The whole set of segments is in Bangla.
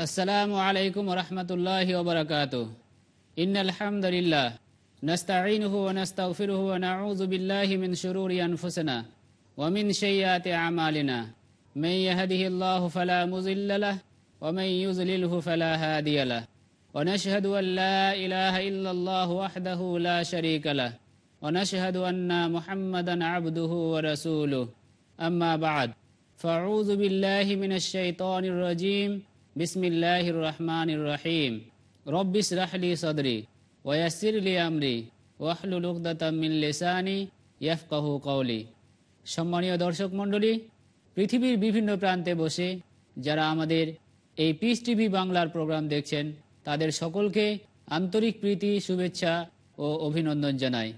السلام عليكم ورحمة الله وبركاته. إن الحمد لله. نستعينه ونستغفره ونعوذ بالله من شرور أنفسنا ومن سيئات أعمالنا. من يهده الله فلا مضل له ومن يضلله فلا هادي له. ونشهد أن لا إله إلا الله وحده لا شريك له. ونشهد أن محمدا عبده ورسوله. أما بعد فأعوذ بالله من الشيطان الرجيم. বিসমিল্লাহ রহমান রহিম রব্বিস রাহলি সদরি ওয়াসিরলি আমরি ওয়াহলুল উকদাতামিল্লিসানি ইয়াফকাহু কৌলি সম্মানীয় দর্শক মণ্ডলী, পৃথিবীর বিভিন্ন প্রান্তে বসে যারা আমাদের এই পিস টিভি বাংলার প্রোগ্রাম দেখছেন, তাদের সকলকে আন্তরিক প্রীতি, শুভেচ্ছা ও অভিনন্দন জানাই।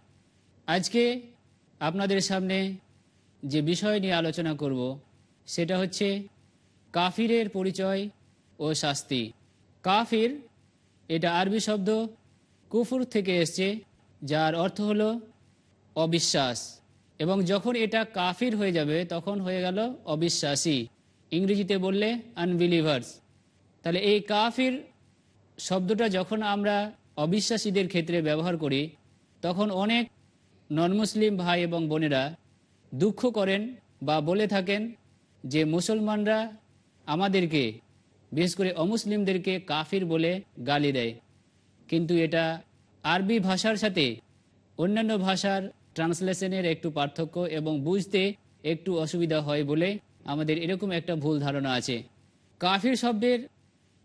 আজকে আপনাদের সামনে যে বিষয় নিয়ে আলোচনা করব, সেটা হচ্ছে কাফিরের পরিচয় ও শাস্তি। কাফির, এটা আরবি শব্দ, কুফুর থেকে এসছে, যার অর্থ হলো অবিশ্বাস। এবং যখন এটা কাফির হয়ে যাবে, তখন হয়ে গেল অবিশ্বাসী। ইংরেজিতে বললে আনবিলিভার্স তাহলে এই কাফির শব্দটা যখন আমরা অবিশ্বাসীদের ক্ষেত্রে ব্যবহার করি, তখন অনেক নন মুসলিম ভাই এবং বোনেরা দুঃখ করেন বা বলে থাকেন যে, মুসলমানরা আমাদেরকে বিশেষ করে অমুসলিমদেরকে কাফির বলে গালি দেয়। কিন্তু এটা আরবি ভাষার সাথে অন্যান্য ভাষার ট্রান্সলেশনের একটু পার্থক্য এবং বুঝতে একটু অসুবিধা হয় বলে আমাদের এরকম একটা ভুল ধারণা আছে। কাফির শব্দের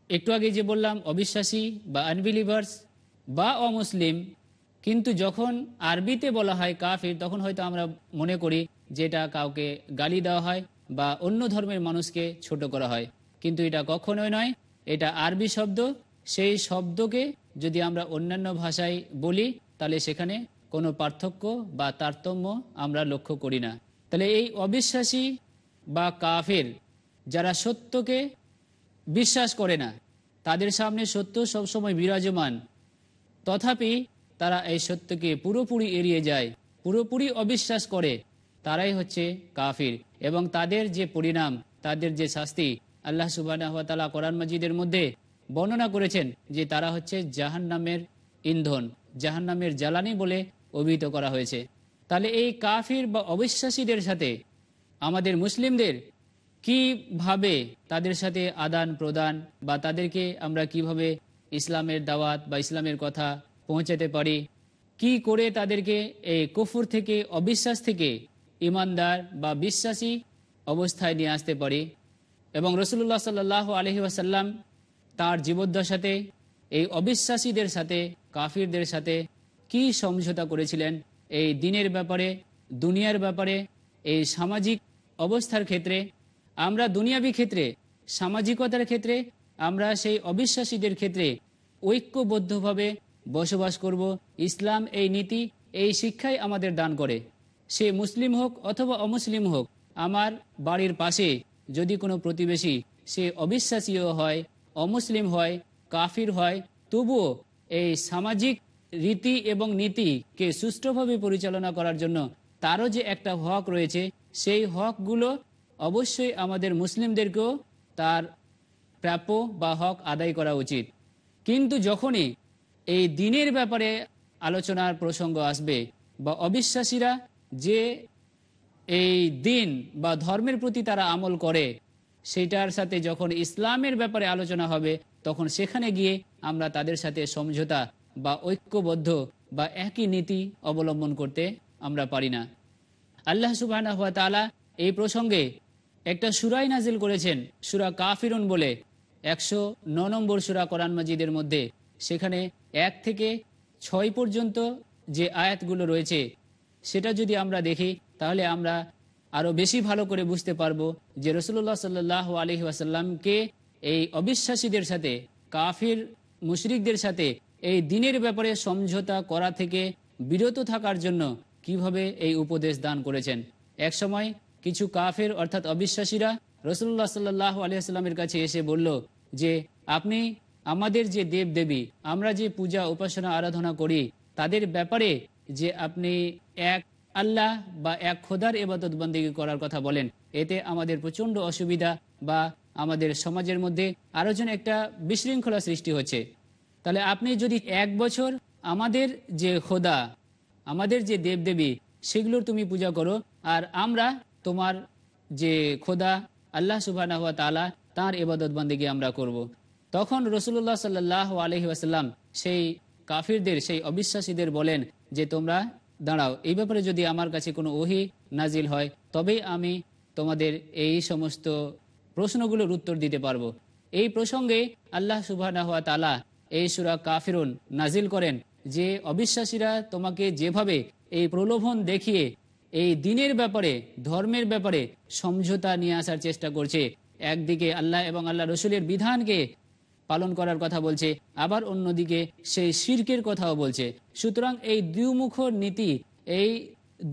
একটু আগে যে বললাম, অবিশ্বাসী বা আনবিলিভার্স বা অমুসলিম, কিন্তু যখন আরবিতে বলা হয় কাফির, তখন হয়তো আমরা মনে করি যেটা কাউকে গালি দেওয়া হয় বা অন্য ধর্মের মানুষকে ছোট করা হয়। কিন্তু এটা কখনোই নয়, এটা আরবি শব্দ। সেই শব্দকে যদি আমরা অন্যান্য ভাষায় বলি, তাহলে সেখানে কোনো পার্থক্য বা তারতম্য আমরা লক্ষ্য করি না। তাহলে এই অবিশ্বাসী বা কাফের যারা সত্যকে বিশ্বাস করে না, তাদের সামনে সত্য সবসময় বিরাজমান। তথাপি তারা এই সত্যকে পুরোপুরি এড়িয়ে যায়, পুরোপুরি অবিশ্বাস করে, তারাই হচ্ছে কাফির। এবং তাদের যে পরিণাম, তাদের যে শাস্তি আল্লাহ সুবাহ কোরআন মজিদের মধ্যে বর্ণনা করেছেন যে তারা হচ্ছে জাহান নামের ইন্ধন জাহান নামের জ্বালানি বলে অভিহিত করা হয়েছে। তাহলে এই কাফির বা অবিশ্বাসীদের সাথে আমাদের মুসলিমদের কীভাবে তাদের সাথে আদান প্রদান বা তাদেরকে আমরা কীভাবে ইসলামের দাওয়াত বা ইসলামের কথা পৌঁছাতে পারি? কি করে তাদেরকে এই কুফুর থেকে, অবিশ্বাস থেকে ইমানদার বা বিশ্বাসী অবস্থায় নিয়ে আসতে পারি? এবং রসুল্লাহ সাল্লাহ আলহি আসাল্লাম তার জীবদ্দশাতে, এই অবিশ্বাসীদের সাথে, কাফিরদের সাথে কি সমঝোতা করেছিলেন? এই দিনের ব্যাপারে, দুনিয়ার ব্যাপারে, এই সামাজিক অবস্থার ক্ষেত্রে, আমরা দুনিয়াবি ক্ষেত্রে, সামাজিকতার ক্ষেত্রে, আমরা সেই অবিশ্বাসীদের ক্ষেত্রে ঐক্যবদ্ধভাবে বসবাস করব। ইসলাম এই নীতি, এই শিক্ষাই আমাদের দান করে। সে মুসলিম হোক অথবা অমুসলিম হোক, আমার বাড়ির পাশে যদি কোনো প্রতিবেশী সে অবিশ্বাসীয় হয়, অমুসলিম হয়, কাফির হয়, তবুও এই সামাজিক রীতি এবং নীতিকে সুষ্ঠুভাবে পরিচালনা করার জন্য তারও যে একটা হক রয়েছে, সেই হকগুলো অবশ্যই আমাদের মুসলিমদেরকেও তার প্রাপ্য বা হক আদায় করা উচিত। কিন্তু যখনই এই দিনের ব্যাপারে আলোচনার প্রসঙ্গ আসবে বা অবিশ্বাসীরা যে এই দিন বা ধর্মের প্রতি তারা আমল করে, সেটার সাথে যখন ইসলামের ব্যাপারে আলোচনা হবে, তখন সেখানে গিয়ে আমরা তাদের সাথে সমঝোতা বা ঐক্যবদ্ধ বা একই নীতি অবলম্বন করতে আমরা পারি না। আল্লাহ সুবাহ তালা এই প্রসঙ্গে একটা সুরাই নাজিল করেছেন, সুরা কাফিরুন বলে, একশো ন নম্বর সুরা কোরআন মজিদের মধ্যে। সেখানে এক থেকে ছয় পর্যন্ত যে আয়াতগুলো রয়েছে, সেটা যদি আমরা দেখি তাহলে আমরা আরও বেশি ভালো করে বুঝতে পারব যে রসুল্লাহ সাল্লাহ আলহি আসাল্লামকে এই অবিশ্বাসীদের সাথে, কাফির মুশরিকদের সাথে এই দিনের ব্যাপারে সমঝোতা করা থেকে বিরত থাকার জন্য কীভাবে এই উপদেশ দান করেছেন। এক সময় কিছু কাফের অর্থাৎ অবিশ্বাসীরা রসুল্লাহ সাল্লাহ আলিয়াস্লামের কাছে এসে বলল যে, আপনি আমাদের যে দেব দেবী আমরা যে পূজা, উপাসনা, আরাধনা করি, তাদের ব্যাপারে যে আপনি এক আল্লাহ বা এক খোদার এবাদত বন্দী করার কথা বলেন এতে আমাদের প্রচণ্ড অসুবিধা বা আমাদের সমাজের মধ্যে আরও যেন একটা বিশৃঙ্খলা সৃষ্টি হচ্ছে তাহলে আপনি যদি এক বছর আমাদের যে খোদা, আমাদের যে দেবদেবী, সেগুলোর তুমি পূজা করো, আর আমরা তোমার যে খোদা, আল্লাহ সুবাহ তালা তাঁর এবাদত বন্দিকে আমরা করব। তখন রসুল্লাহ সাল্লাহ আলহি আসাল্লাম সেই কাফিরদের, সেই অবিশ্বাসীদের বলেন যে তোমরা দাঁড়াও, এই ব্যাপারে যদি আমার কাছে কোনো ওহি নাজিল হয়, তবেই আমি তোমাদের এই সমস্ত প্রশ্নগুলোর উত্তর দিতে পারব। এই প্রসঙ্গে আল্লাহ সুবাহ তালা এই সুরা কাফিরুন নাজিল করেন যে, অবিশ্বাসীরা তোমাকে যেভাবে এই প্রলোভন দেখিয়ে এই দিনের ব্যাপারে, ধর্মের ব্যাপারে সমঝোতা নিয়ে আসার চেষ্টা করছে, একদিকে আল্লাহ এবং আল্লাহ রসুলের বিধানকে পালন করার কথা বলছে। আবার অন্যদিকে সেই শির্কের কথাও বলছে। সুতরাং এই দ্বিমুখ নীতি, এই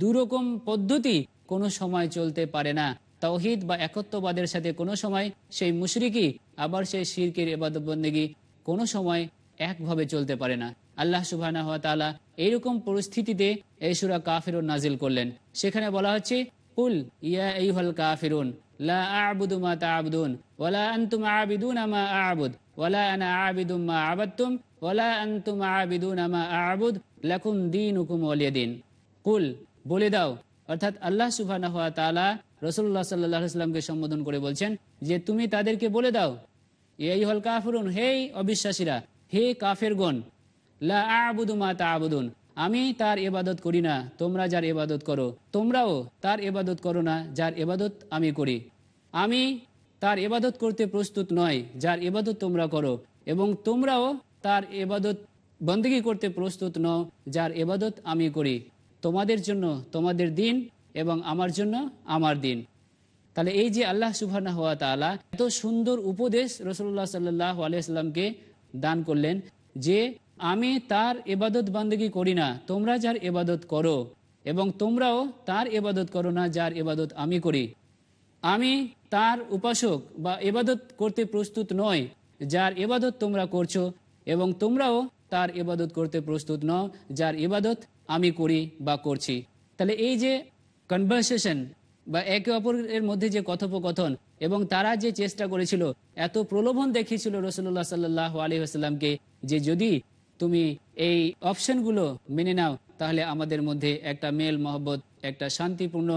দুরকম পদ্ধতি কোনো সময় চলতে পারে না। তৌহিদ বা একত্ববাদের সাথে কোনো সময় সেই মুশরিকি আবার সেই শিরকের এবাদবন্দেগী কোনো সময় একভাবে চলতে পারে না। আল্লাহ সুবাহ এইরকম পরিস্থিতিতে এই সুরা কাফির নাজিল করলেন। সেখানে বলা হচ্ছে, কুল ইয়া এই হল কাফিরুন, লা আবুদু মা তাবুদুন ওয়ালা আনতুম আবিদুন আমা আবুদ। ওয়ালা আনা আবিদুম মা আবাদতুম, ওয়ালা আনতুম আবিদুন আমা আবুদ, লাকুম দীনুকুম ওয়ালিয়াদিন কুল, বলে দাও। অর্থাৎ আল্লাহ সুবাহ তালা রসুল্লাহ সাল্লাহ সাল্লামকে সম্বোধন করে বলছেন যে তুমি তাদেরকে বলে দাও এই হল কাফরুন, হে অবিশ্বাসীরা, হে কাফেরগণ, লা আবুদু মা তা আবুদুন আমি তার এবাদত করি না, তোমরা যার এবাদত করো, তোমরাও তার এবাদত করো না, যার এবাদত আমি করি। আমি তার এবাদত করতে প্রস্তুত নয়, যার এবাদত তোমরা করো। এবং তোমরাও তার এবাদত বন্দগি করতে প্রস্তুত নও, যার এবাদত আমি করি। তোমাদের জন্য তোমাদের দিন এবং আমার জন্য আমার দিন। তাহলে এই যে আল্লাহ সুবাহ হওয়া তালা এত সুন্দর উপদেশ রসুল্লাহ সাল্লাহ আলিয়াল্লামকে দান করলেন যে, আমি তার এবাদত বান্দগি করি না, তোমরা যার এবাদত করো এবং তোমরাও তার এবাদত করো না, যার এবাদত আমি করি। আমি তার উপাসক বা এবাদত করতে প্রস্তুত নয়, যার এবাদত তোমরা করছ এবং তোমরাও তার এবাদত করতে প্রস্তুত নও, যার ইবাদত আমি করি বা করছি। তাহলে এই যে কনভারসেশন বা একে অপরের মধ্যে যে কথোপকথন এবং তারা যে চেষ্টা করেছিল, এত প্রলোভন দেখিয়েছিল রসুল্লাহ সাল্লাহ আলী আসাল্লামকে যে যদি তুমি এই অপশনগুলো মেনে নাও, তাহলে আমাদের মধ্যে একটা মেল মহব্বত, একটা শান্তিপূর্ণ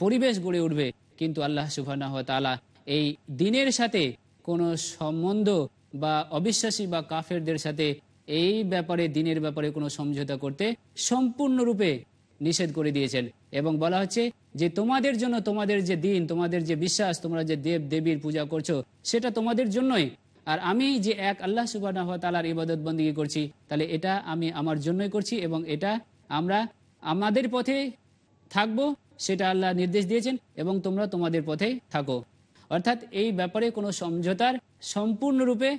পরিবেশ গড়ে উঠবে। কিন্তু আল্লাহ সুবাহ তালা এই দিনের সাথে কোনো সম্বন্ধ বা অবিশ্বাসী বা কাফেরদের সাথে এই ব্যাপারে, দিনের ব্যাপারে কোনো সমঝোতা করতে সম্পূর্ণরূপে নিষেধ করে দিয়েছেন এবং বলা হচ্ছে যে তোমাদের জন্য তোমাদের যে দিন, তোমাদের যে বিশ্বাস, তোমরা যে দেব দেবীর পূজা করছ, সেটা তোমাদের জন্যই। আর আমি যে এক আল্লাহ সুবাহ তালার ইবাদত বন্দী করছি, তাহলে এটা আমি আমার জন্যই করছি এবং এটা আমরা আমাদের পথে থাকব সেটা আল্লাহ নির্দেশ দিয়েছেন এবং তোমরা তোমাদের পথে থাকো। অর্থাৎ এই ব্যাপারে কোনো সমঝোতার সম্পূর্ণরূপে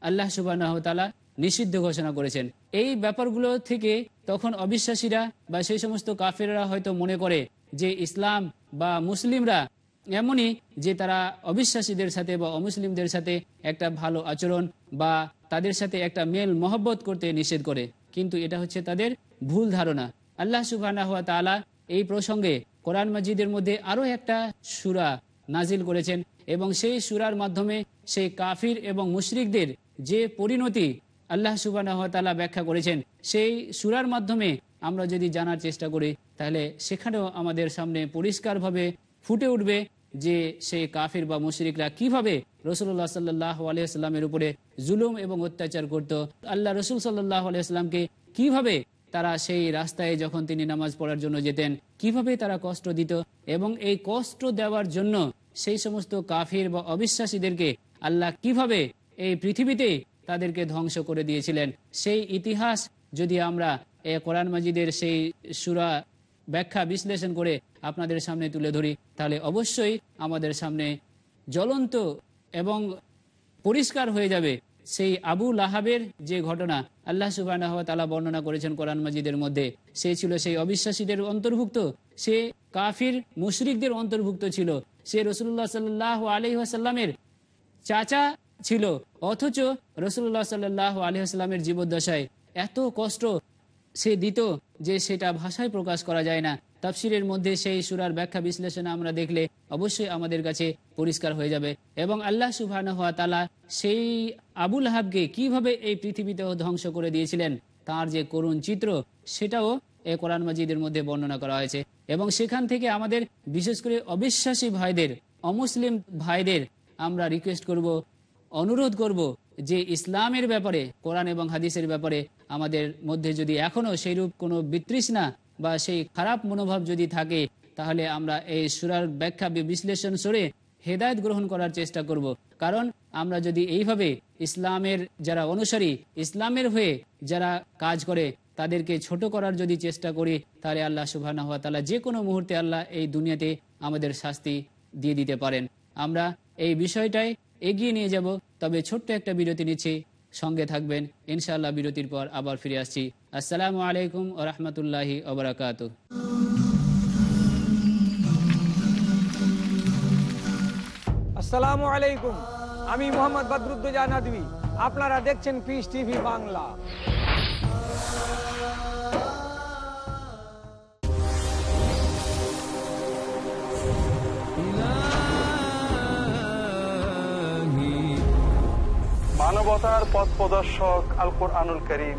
আল্লাহ সুবাহ তালা নিষিদ্ধ ঘোষণা করেছেন। এই ব্যাপারগুলো থেকে তখন অবিশ্বাসীরা বা সেই সমস্ত কাফেররা হয়তো মনে করে যে ইসলাম বা মুসলিমরা এমনই যে তারা অবিশ্বাসীদের সাথে বা অমুসলিমদের সাথে একটা ভালো আচরণ বা তাদের সাথে একটা মেল মহব্বত করতে নিষেধ করে। কিন্তু এটা হচ্ছে তাদের ভুল ধারণা। আল্লাহ সুবাহ এই প্রসঙ্গে কোরআন মজিদের মধ্যে আরও একটা সুরা নাজিল করেছেন এবং সেই সুরার মাধ্যমে সেই কাফির এবং মুশরিকদের যে পরিণতি আল্লাহ সুবাহ তালা ব্যাখ্যা করেছেন, সেই সুরার মাধ্যমে আমরা যদি জানার চেষ্টা করি, তাহলে সেখানেও আমাদের সামনে পরিষ্কারভাবে ফুটে উঠবে যে সেই কাফির বা মুশরিকরা কীভাবে রসুল্লাহ সাল্লাহ আলিয়াস্লামের উপরে জুলুম এবং অত্যাচার করত, আল্লাহ রসুল সাল্লাহ আলিয়াস্লামকে কীভাবে তারা সেই রাস্তায় যখন তিনি নামাজ পড়ার জন্য যেতেন, কীভাবে তারা কষ্ট দিত এবং এই কষ্ট দেওয়ার জন্য সেই সমস্ত কাফির বা অবিশ্বাসীদেরকে আল্লাহ কীভাবে এই পৃথিবীতে তাদেরকে ধ্বংস করে দিয়েছিলেন? সেই ইতিহাস যদি আমরা এ কোরআন মাজিদের সেই সুরা ব্যাখ্যা বিশ্লেষণ করে আপনাদের সামনে তুলে ধরি, তাহলে অবশ্যই আমাদের সামনে জ্বলন্ত এবং পরিষ্কার হয়ে যাবে সেই আবু লাহাবের যে ঘটনা। আল্লাহ সুবাহ বর্ণনা করেছেন কোরআন মাজিদের মধ্যে। সে ছিল সেই অবিশ্বাসীদের অন্তর্ভুক্ত। সে কাফির, মুশরিকদের অন্তর্ভুক্ত ছিল। সে রসুল্লাহ সাল্লাহ আলি আসাল্লামের চাচা ছিল। অথচ রসুল্লাহ সাল্লাহ আলি আসলামের জীবদ্দশায় এত কষ্ট সে দিত যে সেটা ভাষায় প্রকাশ করা যায় না। তাফসিরের মধ্যে সেই সুরার ব্যাখ্যা বিশ্লেষণ আমরা দেখলে অবশ্যই আমাদের কাছে পরিষ্কার হয়ে যাবে এবং আল্লাহ সুবাহ হওয়া তালা সেই আবুল হাবকে কীভাবে এই পৃথিবীতে ধ্বংস করে দিয়েছিলেন, তার যে করুণ চিত্র, সেটাও এ কোরআন মাজিদের মধ্যে বর্ণনা করা হয়েছে। এবং সেখান থেকে আমাদের বিশেষ করে অবিশ্বাসী ভাইদের, অমুসলিম ভাইদের আমরা রিকোয়েস্ট করব, অনুরোধ করব যে ইসলামের ব্যাপারে, কোরআন এবং হাদিসের ব্যাপারে আমাদের মধ্যে যদি এখনও সেইরূপ কোনো বিতৃষ্ণা বা সেই খারাপ মনোভাব যদি থাকে, তাহলে আমরা এই সুরার ব্যাখ্যা বিশ্লেষণ সরে হেদায়ত গ্রহণ করার চেষ্টা করব। কারণ আমরা যদি এইভাবে ইসলামের যারা অনুসারী, ইসলামের হয়ে যারা কাজ করে, তাদেরকে ছোট করার যদি চেষ্টা করি, তাহলে আল্লাহ সুবাহ তালা যে কোনো মুহূর্তে আল্লাহ এই দুনিয়াতে আমাদের শাস্তি দিয়ে দিতে পারেন। আমরা এই বিষয়টাই এগিয়ে নিয়ে যাব, তবে ছোট্ট একটা বিরতি নিচ্ছি। সঙ্গে থাকবেন। ইনশাআল্লাহ বিরতির পর আবার ফিরে আসছি। আসসালামু আলাইকুম ও রহমতুল্লাহি ওবরাকাত আসসালামু আলাইকুম। আমি মোহাম্মদ বদরুদ্দোজা নদী আপনারা দেখছেন পিস টিভি বাংলা। মানবতার পথ প্রদর্শক আল কোরআনুল করিম।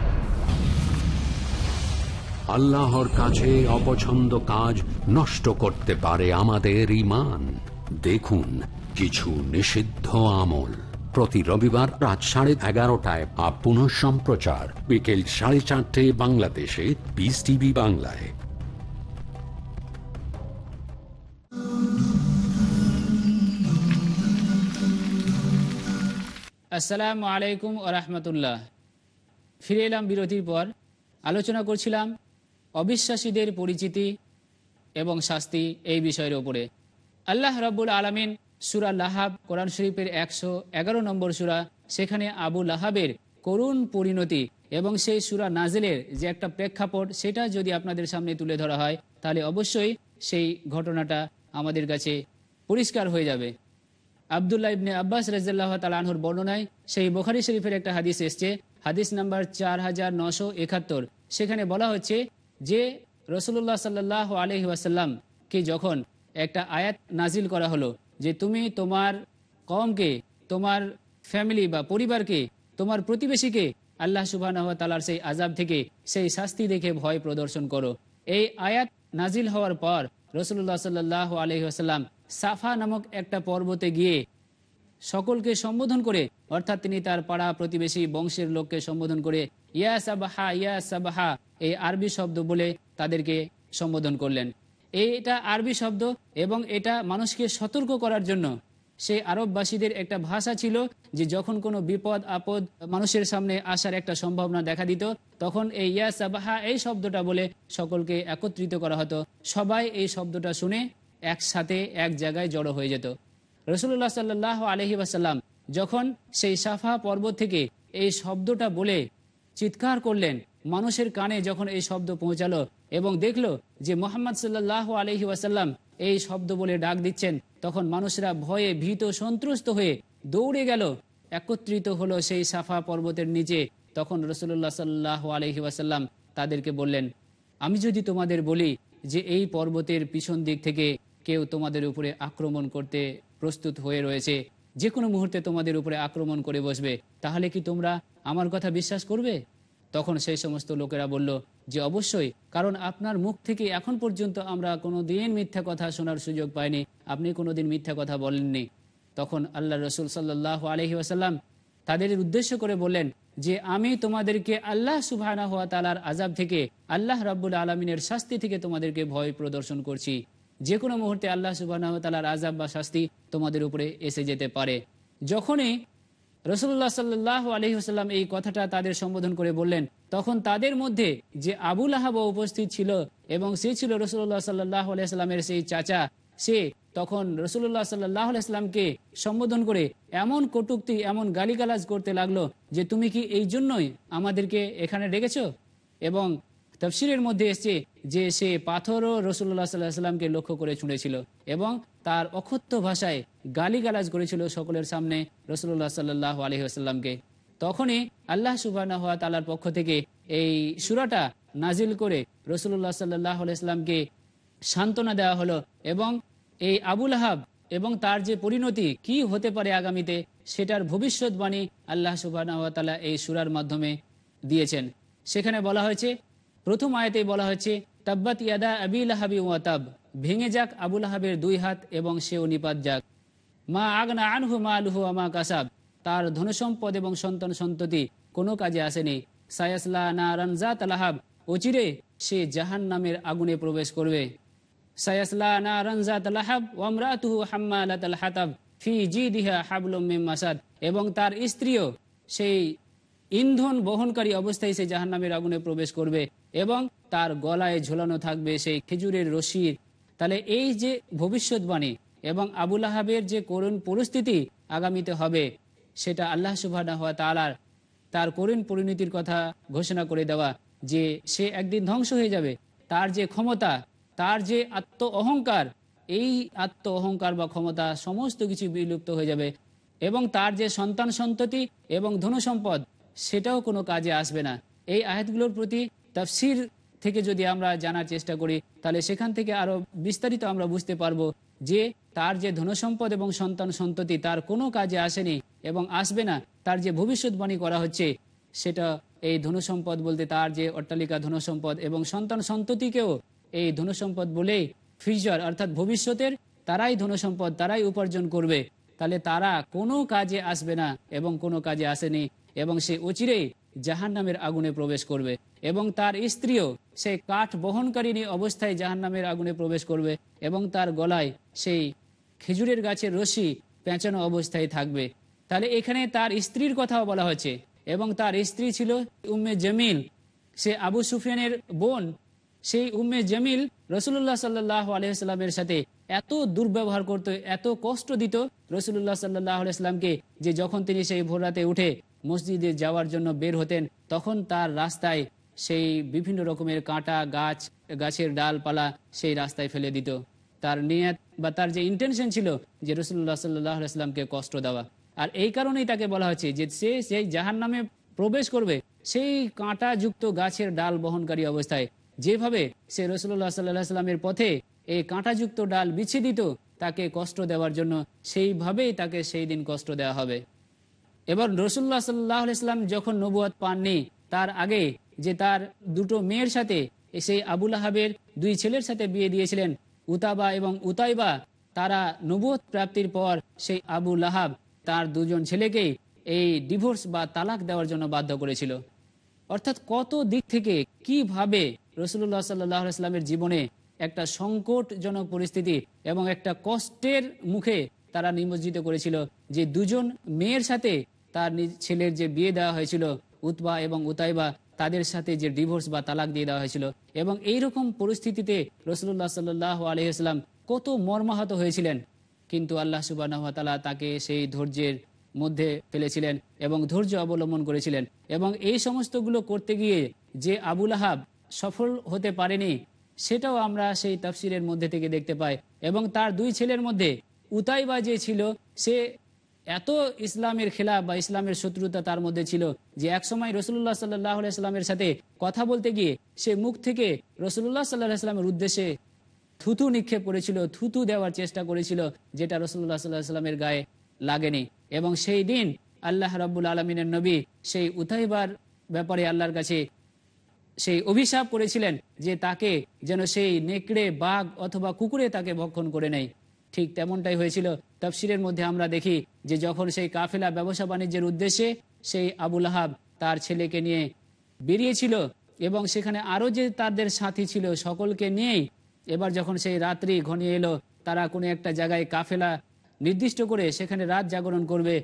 আল্লাহর কাছে অপছন্দ কাজ নষ্ট করতে পারে আমাদের ইমান দেখুন, কিছু নিষিদ্ধ আমল। প্রতি রবিবার রাত সাড়ে এগারোটায় বা পুনঃ সম্প্রচার। বিকেল সাড়ে চারটে বাংলাদেশে পিস টিভি বাংলায়। আসসালামু আলাইকুম ও রহমতুল্লাহ। ফিরে এলাম বিরতির পর। আলোচনা করছিলাম অবিশ্বাসীদের পরিচিতি এবং শাস্তি এই বিষয়ের ওপরে আল্লাহ রাব্বুল আলমিন সুরা লাহাব, কোরআন শরীফের একশো এগারো নম্বর সুরা, সেখানে আবু লাহাবের করুণ পরিণতি এবং সেই সুরা নাজেলের যে একটা প্রেক্ষাপট, সেটা যদি আপনাদের সামনে তুলে ধরা হয়, তাহলে অবশ্যই সেই ঘটনাটা আমাদের কাছে পরিষ্কার হয়ে যাবে। আবদুল্লাহ ইবনে আব্বাস রাজিয়াল্লাহ তালাহুর বর্ণনায় সেই বোখারি শরীফের একটা হাদিস এসছে, হাদিস নাম্বার চার হাজার নশো একাত্তর। সেখানে বলা হচ্ছে যে রসুল্লাহ সাল্লাহ আলহি ওয়াসাল্লামকে যখন একটা আয়াত নাজিল করা হলো, যে তুমি তোমার কমকে তোমার ফ্যামিলি বা পরিবারকে, তোমার প্রতিবেশীকে আল্লাহ সুবাহ তালার সেই আজাব থেকে, সেই শাস্তি দেখে ভয় প্রদর্শন করো। এই আয়াত নাজিল হওয়ার পর রসুল্লাহ সাল্লাহ আলহি আসাল্লাম সাফা নামক একটা পর্বতে গিয়ে সকলকে সম্বোধন করে, অর্থাৎ তিনি তার পাড়া প্রতিবেশী বংশের লোককে সম্বোধন করে, ইয়া সাবাহা ইয়া সাবাহা এই আরবি শব্দ বলে তাদেরকে সম্বোধন করলেন। এটা আরবি শব্দ এবং এটা মানুষকে সতর্ক করার জন্য। সেই আরববাসীদের একটা ভাষা ছিল যে যখন কোনো বিপদ, আপদ মানুষের সামনে আসার একটা সম্ভাবনা দেখা দিত, তখন এই ইয়া সাবাহা এই শব্দটা বলে সকলকে একত্রিত করা হতো। সবাই এই শব্দটা শুনে একসাথে এক জায়গায় জড়ো হয়ে যেত। রসুল্লাহ সাল্লাহ আলহি ওয়াসাল্লাম যখন সেই সাফা পর্বত থেকে এই শব্দটা বলে চিৎকার করলেন মানুষের কানে যখন এই শব্দ পৌঁছালো এবং দেখল যে মোহাম্মদ সাল্লাহ আলহি ওয়াসাল্লাম এই শব্দ বলে ডাক দিচ্ছেন, তখন মানুষরা ভয়ে ভীত সন্ত্রস্ত হয়ে দৌড়ে গেল। একত্রিত হলো সেই সাফা পর্বতের নিচে। তখন রসুল্লাহ সাল্লাহ আলহি ওয়াসাল্লাম তাদেরকে বললেন, আমি যদি তোমাদের বলি যে এই পর্বতের পিছন দিক থেকে কেউ তোমাদের উপরে আক্রমণ করতে প্রস্তুত হয়ে রয়েছে, যে কোনো মুহূর্তে তোমাদের উপরে আক্রমণ করে বসবে, তাহলে কি তোমরা আমার কথা বিশ্বাস করবে? তখন সেই সমস্ত লোকেরা বলল, যে অবশ্যই, কারণ আপনার মুখ থেকে এখন পর্যন্ত আমরা কোনো দিন মিথ্যা কথা শোনার সুযোগ পাইনি। আপনি কোনো দিন মিথ্যা কথা বলেননি। তখন আল্লাহ রসুল সাল্লাহ আলহি আসাল্লাম তাদের উদ্দেশ্য করে বললেন, যে আমি তোমাদেরকে আল্লাহ সুবাহানা হওয়া তালার আজাব থেকে আল্লাহ রাব্বুল আলমিনের শাস্তি থেকে তোমাদেরকে ভয় প্রদর্শন করছি। যে কোনো মুহূর্তে আল্লাহ সুবাহ তালার আজাব বা শাস্তি তোমাদের উপরে এসে যেতে পারে। যখনই রসুল্লাহ সাল্লাহ আলহিহাস্লাম এই কথাটা তাদের সম্বোধন করে বললেন, তখন তাদের মধ্যে যে আবুল আহাব উপস্থিত ছিল এবং সে ছিল রসুল্লাহ সাল্লাহ আলাইস্লামের সেই চাচা, সে তখন রসুল্লাহ সাল্লাহ আলাইস্লামকে সম্বোধন করে এমন কটুক্তি, এমন গালিগালাজ করতে লাগল যে, তুমি কি এই জন্যই আমাদেরকে এখানে ডেকেছ? এবং তফসিরের মধ্যে এসছে যে সে পাথরও রসুল্লাহ সাল্লাহ সাল্লামকে লক্ষ্য করে ছুঁড়েছিল এবং তার অক্ষত্য ভাষায় গালিগালাজ করেছিল সকলের সামনে রসুল্লাহ সাল্লাহ আলহিহাস্লামকে তখনই আল্লাহ সুবাহ তালার পক্ষ থেকে এই সুরাটা নাজিল করে রসুল্লাহ সাল্লাহ আলাইস্লামকে সান্ত্বনা দেওয়া হলো এবং এই আবুল আহাব এবং তার যে পরিণতি কি হতে পারে আগামীতে সেটার ভবিষ্যৎবাণী আল্লাহ সুবাহ এই সুরার মাধ্যমে দিয়েছেন। সেখানে বলা হয়েছে প্রথম আয়তে বলা হয়েছে, তাব্বাত ইয়াদা আবিল হাবি ওয়াতাব ভেঙে যাক আবুল হাবের দুই হাত এবং সেও নিপাত যাক। মা আগনা আনহু মা আলহু আমা কাসাব। তার ধনসম্পদ এবং সন্তান সন্ততি কোনো কাজে আসেনি। সায়াসলা না রানজা তালাহাব অচিরে সে জাহান নামের আগুনে প্রবেশ করবে। সায়াসলা না রানজাত রানজা তালাহাব ওয়ামরাতুহু হাম্মালাত আল হাতাব। ফি জি দিহা হাবলুম মাসাদ। এবং তার স্ত্রীও সেই ইন্ধন বহনকারী অবস্থায় সে জাহান নামের আগুনে প্রবেশ করবে। এবং তার গলায় ঝোলানো থাকবে সেই খেজুরের রশির। তাহলে এই যে ভবিষ্যৎবাণী এবং আবুল আহাবের যে করুণ পরিস্থিতি আগামীতে হবে, সেটা আল্লাহ সুবাহ তালার তার করুণ পরিণতির কথা ঘোষণা করে দেওয়া যে সে একদিন ধ্বংস হয়ে যাবে। তার যে ক্ষমতা, তার যে আত্ম অহংকার এই আত্ম অহংকার বা ক্ষমতা সমস্ত কিছু বিলুপ্ত হয়ে যাবে এবং তার যে সন্তান সন্ততি এবং ধনসম্পদ, সেটাও কোনো কাজে আসবে না। এই আয়াতগুলোর প্রতি তাফসির থেকে যদি আমরা জানার চেষ্টা করি, তাহলে সেখান থেকে আরও বিস্তারিত আমরা বুঝতে পারব যে তার যে ধনসম্পদ এবং সন্তান সন্ততি, তার কোনো কাজে আসেনি এবং আসবে না। তার যে ভবিষ্যৎবাণী করা হচ্ছে, সেটা এই ধনসম্পদ বলতে তার যে অট্টালিকা ধনসম্পদ এবং সন্তান সন্ততিকেও এই ধনসম্পদ বলেই ফিউচার অর্থাৎ ভবিষ্যতের তারাই ধনসম্পদ, তারাই উপার্জন করবে। তাহলে তারা কোনো কাজে আসবে না এবং কোনো কাজে আসেনি এবং সে অচিরেই জাহান নামের আগুনে প্রবেশ করবে এবং তার স্ত্রীও সে কাঠ বহনকারিণী অবস্থায় জাহান নামের আগুনে প্রবেশ করবে এবং তার গলায় সেই খেজুরের গাছের রশি পেঁচানো অবস্থায় থাকবে। তাহলে এখানে তার স্ত্রীর কথাও বলা হচ্ছে এবং তার স্ত্রী ছিল উম্মে জমিল। সে আবু সুফিয়ানের বোন। সেই উম্মে জমিল রসুল্লাহ সাল্লাহ আলহিহাস্লামের সাথে এত দুর্ব্যবহার করত, এত কষ্ট দিত রসুল্লাহ সাল্লাহ আলাইস্লামকে যে যখন তিনি সেই ভোররাতে উঠে মসজিদে যাওয়ার জন্য বের হতেন, তখন তার রাস্তায় সেই বিভিন্ন রকমের কাঁটা গাছ, গাছের ডালপালা সেই রাস্তায় ফেলে দিত। তার নিয়াত বা তার যে ইন্টেনশন ছিল যে রসুল্লাহ সাল্লাহ আসলামকে কষ্ট দেওয়া। আর এই কারণেই তাকে বলা হচ্ছে যে সে সেই জাহান নামে প্রবেশ করবে সেই কাঁটাযুক্ত গাছের ডাল বহনকারী অবস্থায়। যেভাবে সে রসুল্লাহ সাল্লাহ সাল্লামের পথে এই কাঁটাযুক্ত ডাল বিছিয়ে দিত তাকে কষ্ট দেওয়ার জন্য সেইভাবেই তাকে সেই দিন কষ্ট দেওয়া হবে। এবার রসুল্লাহ সাল্লাহ ইসলাম যখন নবুয়াদ পাননি, তার আগে যে তার দুটো মেয়ের সাথে, সেই আবুল আহাবের দুই ছেলের সাথে বিয়ে দিয়েছিলেন, উতাবা এবং উতাইবা, তারা নবুয়ত প্রাপ্তির পর সেই আবু লাহাব তার দুজন ছেলেকে এই ডিভোর্স বা তালাক দেওয়ার জন্য বাধ্য করেছিল। অর্থাৎ কত দিক থেকে কীভাবে রসুল্লাহ সাল্লাহ ইসলামের জীবনে একটা সংকটজনক পরিস্থিতি এবং একটা কষ্টের মুখে তারা নিমজ্জিত করেছিল যে দুজন মেয়ের সাথে তার ছেলের যে বিয়ে দেওয়া হয়েছিল, উতবা এবং উতাইবা, তাদের সাথে যে ডিভোর্স বা তালাক দিয়ে দেওয়া হয়েছিল। এবং এই রকম পরিস্থিতিতে রসুল্লাহ সাল্লাহ আলহিহাস্লাম কত মর্মাহত হয়েছিলেন। কিন্তু আল্লাহ সুবাহ তাকে সেই ধৈর্যের মধ্যে ফেলেছিলেন এবং ধৈর্য অবলম্বন করেছিলেন। এবং এই সমস্তগুলো করতে গিয়ে যে আবুল আহাব সফল হতে পারেনি, সেটাও আমরা সেই তাফসিরের মধ্যে থেকে দেখতে পাই। এবং তার দুই ছেলের মধ্যে উতাইবা যে ছিল, সে এত ইসলামের খেলা বা ইসলামের শত্রুতা তার মধ্যে ছিল যে একসময় রসুল্লাহ সাল্লাহ সাল্লামের সাথে কথা বলতে গিয়ে সে মুখ থেকে রসুল্লাহ সাল্লাহ সাল্লামের উদ্দেশ্যে থুতু নিক্ষেপ করেছিল, থুতু দেওয়ার চেষ্টা করেছিল, যেটা রসুল্লাহ সাল্লাহ সাল্লামের গায়ে লাগেনি। এবং সেই দিন আল্লাহ রাব্বুল আলমিনের নবী সেই উতাইবার ব্যাপারে আল্লাহর কাছে সেই অভিশাপ করেছিলেন যে তাকে যেন সেই নেকড়ে, বাঘ অথবা কুকুরে তাকে ভক্ষণ করে নেয়। ঠিক তেমনটাই হয়েছিল। তফসিরের মধ্যে আমরা দেখি যে যখন সেই কাফেলা ব্যবসা বাণিজ্যের উদ্দেশ্যে সেই আবুল আহাব তার ছেলেকে নিয়ে বেরিয়েছিল এবং সেখানে আরও যে তাদের সাথী ছিল সকলকে নিয়েই এবার যখন সেই রাত্রি ঘনিয়ে এলো, তারা কোনো একটা জায়গায় কাফেলা নির্দিষ্ট করে সেখানে রাত জাগরণ করবে,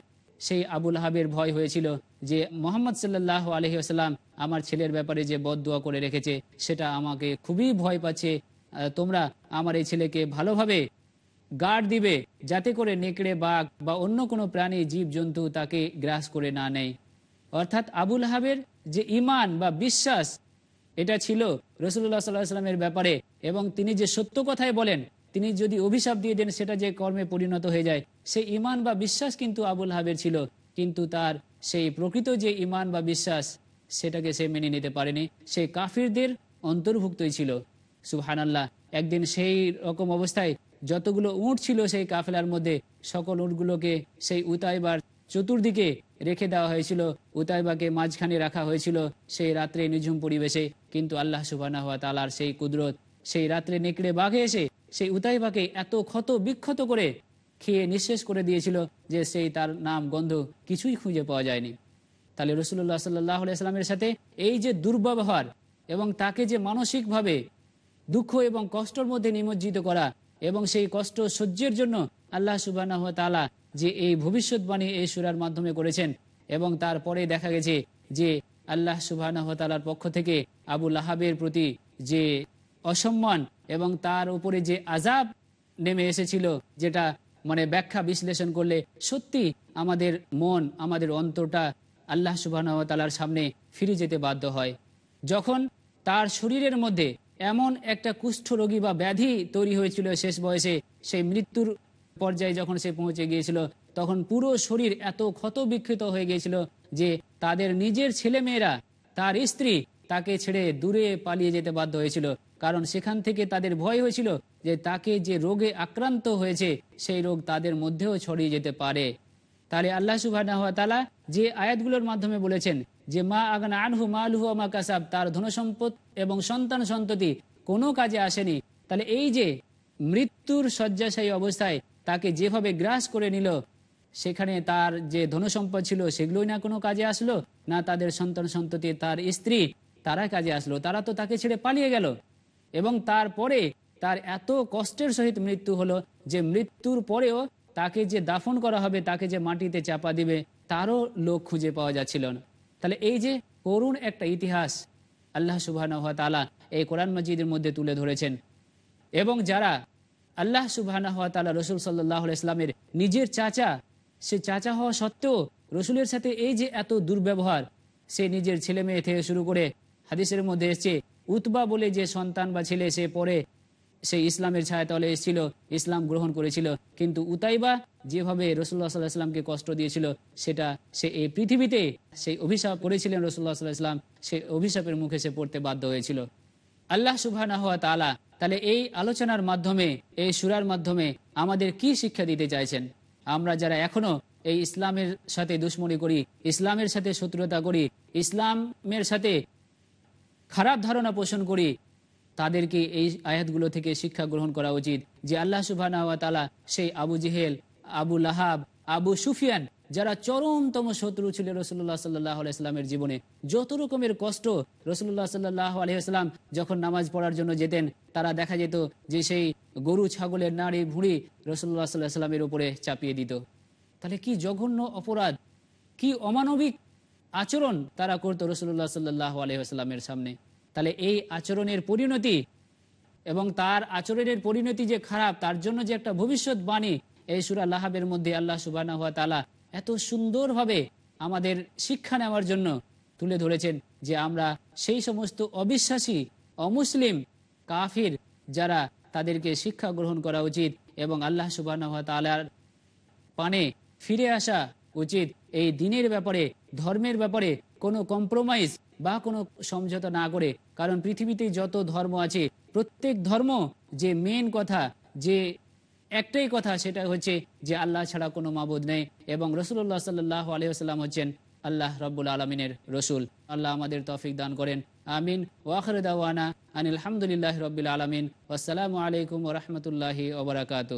সেই আবুল আহাবের ভয় হয়েছিল যে মোহাম্মদ সাল্লাহ আলহি আসাল্লাম আমার ছেলের ব্যাপারে যে বদুয়া করে রেখেছে, সেটা আমাকে খুবই ভয় পাচ্ছে। তোমরা আমার এই ছেলেকে ভালোভাবে গার্ড দিবে যাতে করে নেকড়ে, বাঘ বা অন্য কোনো প্রাণী জীব জন্তু তাকে গ্রাস করে না নেয়। অর্থাৎ আবুল হাবের যে ইমান বা বিশ্বাস, এটা ছিল রসুল্লাহ সাল্লাহ সাল্লামের ব্যাপারে এবং তিনি যে সত্য কথাই বলেন, তিনি যদি অভিশাপ দিয়ে দেন, সেটা যে কর্মে পরিণত হয়ে যায়। সেই ইমান বা বিশ্বাস কিন্তু আবুল হাবের ছিল, কিন্তু তার সেই প্রকৃত যে ইমান বা বিশ্বাস, সেটাকে সে মেনে নিতে পারেনি। সে কাফিরদের অন্তর্ভুক্তই ছিল। সুহান আল্লাহ একদিন সেই রকম অবস্থায় যতগুলো উঁট ছিল সেই কাফেলার মধ্যে সকল উঁটগুলোকে সেই উতাইবার চতুর্দিকে রেখে দেওয়া হয়েছিল। উতাইবাকে মাঝখানে রাখা হয়েছিল সেই রাত্রে নিঝুম পরিবেশে। কিন্তু আল্লাহ সুবানা হওয়া তালার সেই কুদরত, সেই রাত্রে নেকড়ে বাঘে এসে সেই উতাইবাকে এত ক্ষত বিক্ষত করে খেয়ে নিঃশেষ করে দিয়েছিল যে সেই তার নাম গন্ধ কিছুই খুঁজে পাওয়া যায়নি। তাহলে রসুল্লাহ সাল্লাহ সাল্লামের সাথে এই যে দুর্ব্যবহার এবং তাকে যে মানসিকভাবে দুঃখ এবং কষ্টর মধ্যে নিমজ্জিত করা এবং সেই কষ্ট সহ্যের জন্য আল্লাহ সুবাহ তালা যে এই ভবিষ্যৎবাণী এই সুরার মাধ্যমে করেছেন এবং তারপরে দেখা গেছে যে আল্লাহ সুবাহ পক্ষ থেকে আবু লাহাবের প্রতি যে অসম্মান এবং তার উপরে যে আজাব নেমে এসেছিল, যেটা মানে ব্যাখ্যা বিশ্লেষণ করলে সত্যি আমাদের মন, আমাদের অন্তরটা আল্লাহ সুবাহ সামনে ফিরে যেতে বাধ্য হয়। যখন তার শরীরের মধ্যে এমন একটা কুষ্ঠ রোগী বা ব্যাধি তৈরি হয়েছিল শেষ বয়সে। সেই মৃত্যুর পর্যায়ে যখন সে পৌঁছে গিয়েছিল, তখন পুরো শরীর এত ক্ষত বিক্ষত হয়ে গিয়েছিল যে তাদের নিজের ছেলে মেয়েরা তার স্ত্রী তাকে ছেড়ে দূরে পালিয়ে যেতে বাধ্য হয়েছিল। কারণ সেখান থেকে তাদের ভয় হয়েছিল যে তাকে যে রোগে আক্রান্ত হয়েছে, সেই রোগ তাদের মধ্যেও ছড়িয়ে যেতে পারে। তাহলে আল্লাহ সুবাহ যে আয়াতগুলোর মাধ্যমে বলেছেন যে, মা আগান আনহু মা আলহু আমা কাসাব তার ধনসম্পদ এবং সন্তান সন্ততি কোনো কাজে আসেনি, তাহলে এই যে মৃত্যুর শয্যাশায়ী অবস্থায় তাকে যেভাবে গ্রাস করে নিল, সেখানে তার যে ধনসম্পদ ছিল সেগুলোই না কোনো কাজে আসলো? না তাদের সন্তান সন্ততি, তার স্ত্রী, তারা কাজে আসলো? তারা তো তাকে ছেড়ে পালিয়ে গেল। এবং তারপরে তার এত কষ্টের সহিত মৃত্যু হলো যে মৃত্যুর পরেও তাকে যে দাফন করা হবে, তাকে যে মাটিতে চাপা দিবে, তারও লোক খুঁজে পাওয়া যাচ্ছিল না। তাহলে এই যে করুণ একটা ইতিহাস আল্লাহ সুবাহ এই কোরআন মজিদের মধ্যে তুলে ধরেছেন। এবং যারা আল্লাহ সুবাহ রসুল সাল্লাহ ইসলামের নিজের চাচা, সে চাচা হওয়া সত্ত্বেও রসুলের সাথে এই যে এত দুর্ব্যবহার, সে নিজের ছেলে মেয়ে থেকে শুরু করে হাদিসের মধ্যে এসছে, উতবা বলে যে সন্তান বা ছেলে সে পরে সেই ইসলামের ছায়াতলে এসেছিল, ইসলাম গ্রহণ করেছিল। কিন্তু উতাইবা যেভাবে রসুল্লাহ সাল্লাহ ইসলামকে কষ্ট দিয়েছিল, সেটা সে এই পৃথিবীতে সেই অভিশাপ করেছিলেন রসুল্লাহ সাল্লাহ ইসলাম সেই অভিশাপের মুখে সে পড়তে বাধ্য হয়েছিল। আল্লাহ সুবাহ তালা তাহলে এই আলোচনার মাধ্যমে, এই সুরার মাধ্যমে আমাদের কি শিক্ষা দিতে চাইছেন? আমরা যারা এখনও এই ইসলামের সাথে দুশ্মনী করি, ইসলামের সাথে শত্রুতা করি, ইসলামের সাথে খারাপ ধারণা পোষণ করি তাদেরকে এই আয়াতগুলো থেকে শিক্ষা গ্রহণ করা উচিত যে আল্লাহ সুবাহ সেই আবু জেহেল, আবু লাহাব, আবু সুফিয়ান যারা চরমতম শত্রু ছিল রসুল্লাহ সাল্লাহ আলাইস্লামের জীবনে। যত রকমের কষ্ট রসুল্লাহ সাল্লাহ আলহিহাস্লাম যখন নামাজ পড়ার জন্য যেতেন, তারা দেখা যেত যে সেই গরু, ছাগলের নাড়ি, ভুঁড়ি রসুল্লাহ সাল্লাহ সাল্লামের উপরে চাপিয়ে দিত। তাহলে কি জঘন্য অপরাধ? কি অমানবিক আচরণ তারা করতো রসুল্লাহ সাল্লাহ আলহিহাস্লামের সামনে? তাহলে এই আচরণের পরিণতি এবং তার আচরণের পরিণতি যে খারাপ, তার জন্য যে একটা ভবিষ্যৎবাণী, এই সুরা লাহাবের মধ্যে আল্লাহ সুবাহ তালা এত সুন্দরভাবে আমাদের শিক্ষা নেওয়ার জন্য তুলে ধরেছেন যে আমরা সেই সমস্ত অবিশ্বাসী, অমুসলিম, কাফির যারা তাদেরকে শিক্ষা গ্রহণ করা উচিত এবং আল্লাহ সুবাহ তালার পানে ফিরে আসা উচিত, এই দিনের ব্যাপারে, ধর্মের ব্যাপারে কোনো কম্প্রোমাইজ বা কোনো সমঝোতা না করে, কারণ পৃথিবীতে যত ধর্ম আছে, প্রত্যেক ধর্ম যে মেন কথা, যে একটাই কথা সেটা হচ্ছে যে আল্লাহ ছাড়া কোনো মাবুদ নেই এবং রসুল্লাহ সাল্লাহ আলহিহাস্লাম হচ্ছেন আল্লাহ রব্বুল আলমিনের রসুল। আল্লাহ আমাদের তফিক দান করেন। আমিন। ওয়াখর দাওয়ানা আনিল হামদুলিল্লাহ রবিল আলমিন। আসসালামু আলাইকুম ওরহমতুল্লাহি ওবরাকাতু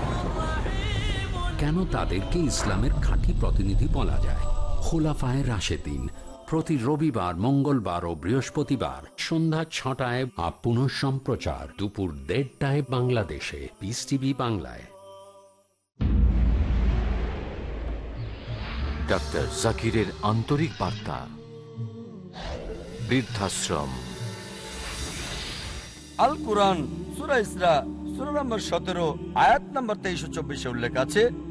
কেন তাদেরকে ইসলামের খাঁটি প্রতিনিধি বলা যায়? খোলাফায় রাশেদিন প্রতি রবিবার মঙ্গলবার ও বৃহস্পতিবার সন্ধ্যা ছটায় আপ পুনঃ সম্প্রচার দুপুর দেড়টায় বাংলাদেশে। পিস টিভি বাংলায়। ডাক্তার জাকিরের আন্তরিক বার্তা। বৃদ্ধাশ্রম। আল কোরআন সুরা ইসরা সুরা নম্বর সতেরো আয়াত নম্বর তেইশ চব্বিশে উল্লেখ আছে